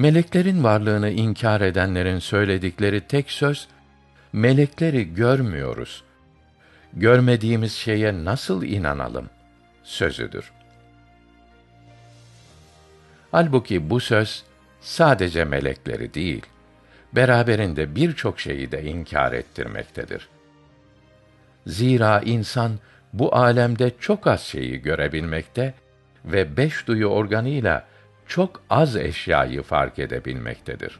Meleklerin varlığını inkar edenlerin söyledikleri tek söz melekleri görmüyoruz. Görmediğimiz şeye nasıl inanalım sözüdür. Halbuki bu söz sadece melekleri değil, beraberinde birçok şeyi de inkar ettirmektedir. Zira insan bu alemde çok az şeyi görebilmekte ve beş duyu organıyla çok az eşyayı fark edebilmektedir.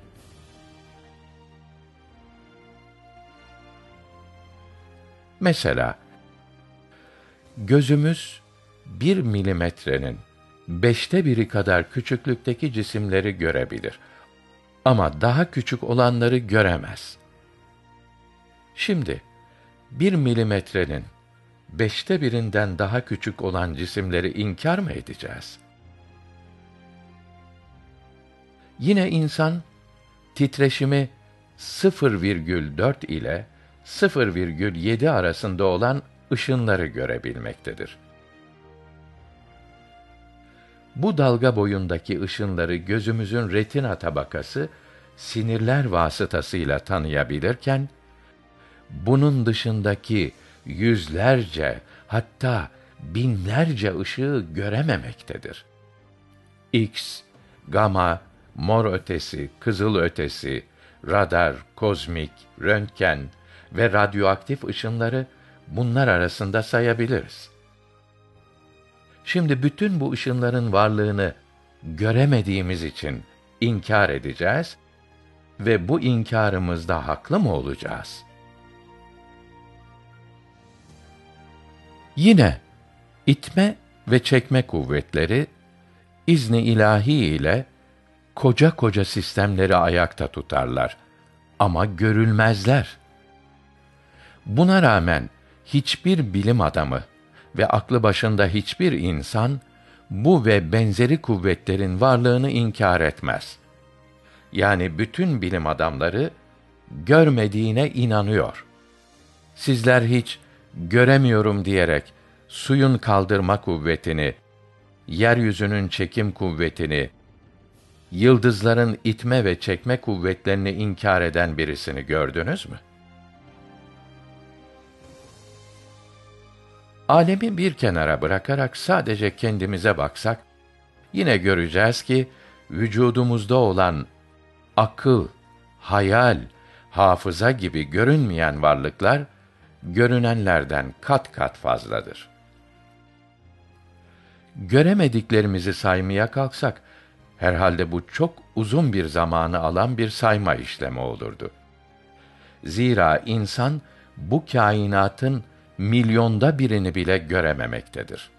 Mesela, gözümüz bir milimetrenin beşte biri kadar küçüklükteki cisimleri görebilir. Ama daha küçük olanları göremez. Şimdi, bir milimetrenin beşte birinden daha küçük olan cisimleri inkar mı edeceğiz? Yine insan, titreşimi 0,4 ile 0,7 arasında olan ışınları görebilmektedir. Bu dalga boyundaki ışınları gözümüzün retina tabakası sinirler vasıtasıyla tanıyabilirken bunun dışındaki yüzlerce hatta binlerce ışığı görememektedir. X, gama, mor ötesi, kızıl ötesi, radar, kozmik, röntgen ve radyoaktif ışınları bunlar arasında sayabiliriz. Şimdi bütün bu ışınların varlığını göremediğimiz için inkar edeceğiz ve bu inkarımızda haklı mı olacağız? Yine itme ve çekme kuvvetleri izni ilahi ile koca koca sistemleri ayakta tutarlar ama görülmezler. Buna rağmen hiçbir bilim adamı ve aklı başında hiçbir insan bu ve benzeri kuvvetlerin varlığını inkar etmez. Yani bütün bilim adamları görmediğine inanıyor. Sizler hiç göremiyorum diyerek suyun kaldırma kuvvetini, yeryüzünün çekim kuvvetini, yıldızların itme ve çekme kuvvetlerini inkar eden birisini gördünüz mü? Alemi bir kenara bırakarak sadece kendimize baksak, yine göreceğiz ki vücudumuzda olan akıl, hayal, hafıza gibi görünmeyen varlıklar görünenlerden kat kat fazladır. Göremediklerimizi saymaya kalksak herhalde bu çok uzun bir zamanı alan bir sayma işlemi olurdu. Zira insan bu kainatın milyonda birini bile görememektedir.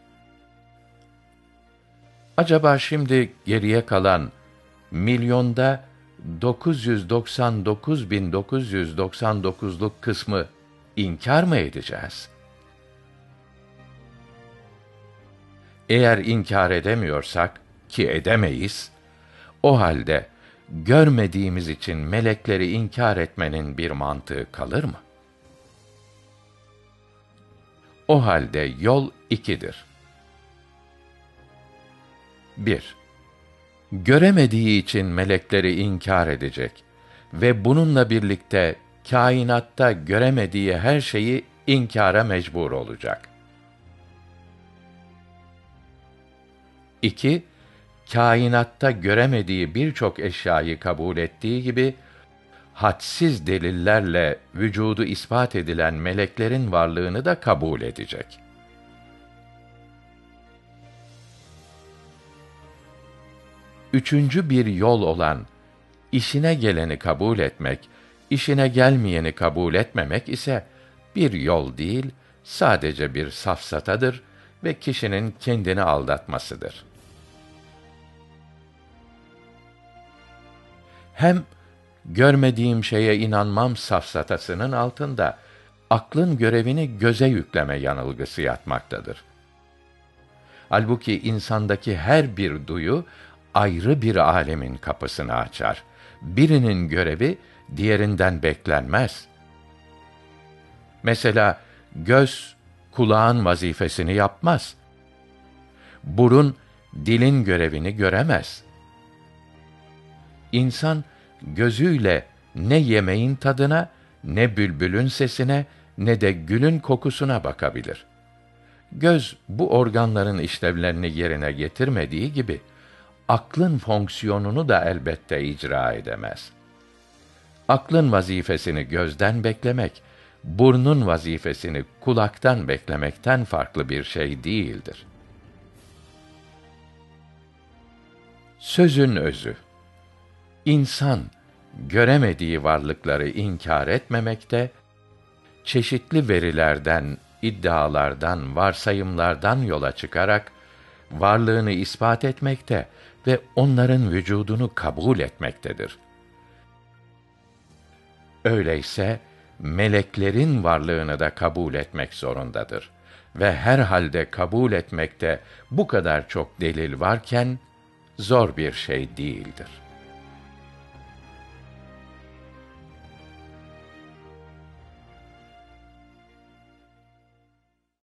Acaba şimdi geriye kalan milyonda 999.999'luk kısmı inkar mı edeceğiz? Eğer inkar edemiyorsak ki edemeyiz, o halde görmediğimiz için melekleri inkar etmenin bir mantığı kalır mı? O halde yol ikidir. 1. Göremediği için melekleri inkar edecek ve bununla birlikte kainatta göremediği her şeyi inkara mecbur olacak. 2. Kainatta göremediği birçok eşyayı kabul ettiği gibi hadsiz delillerle vücudu ispat edilen meleklerin varlığını da kabul edecek. Üçüncü bir yol olan işine geleni kabul etmek, işine gelmeyeni kabul etmemek ise bir yol değil, sadece bir safsatadır ve kişinin kendini aldatmasıdır. Hem görmediğim şeye inanmam safsatasının altında aklın görevini göze yükleme yanılgısı yatmaktadır. Halbuki insandaki her bir duyu ayrı bir alemin kapısını açar. Birinin görevi diğerinden beklenmez. Mesela göz kulağın vazifesini yapmaz. Burun dilin görevini göremez. İnsan gözüyle ne yemeğin tadına, ne bülbülün sesine, ne de gülün kokusuna bakabilir. Göz bu organların işlevlerini yerine getirmediği gibi aklın fonksiyonunu da elbette icra edemez. Aklın vazifesini gözden beklemek, burnun vazifesini kulaktan beklemekten farklı bir şey değildir. Sözün özü İnsan göremediği varlıkları inkar etmemekte, çeşitli verilerden, iddialardan, varsayımlardan yola çıkarak varlığını ispat etmekte ve onların vücudunu kabul etmektedir. Öyleyse meleklerin varlığını da kabul etmek zorundadır ve her halde kabul etmekte bu kadar çok delil varken zor bir şey değildir.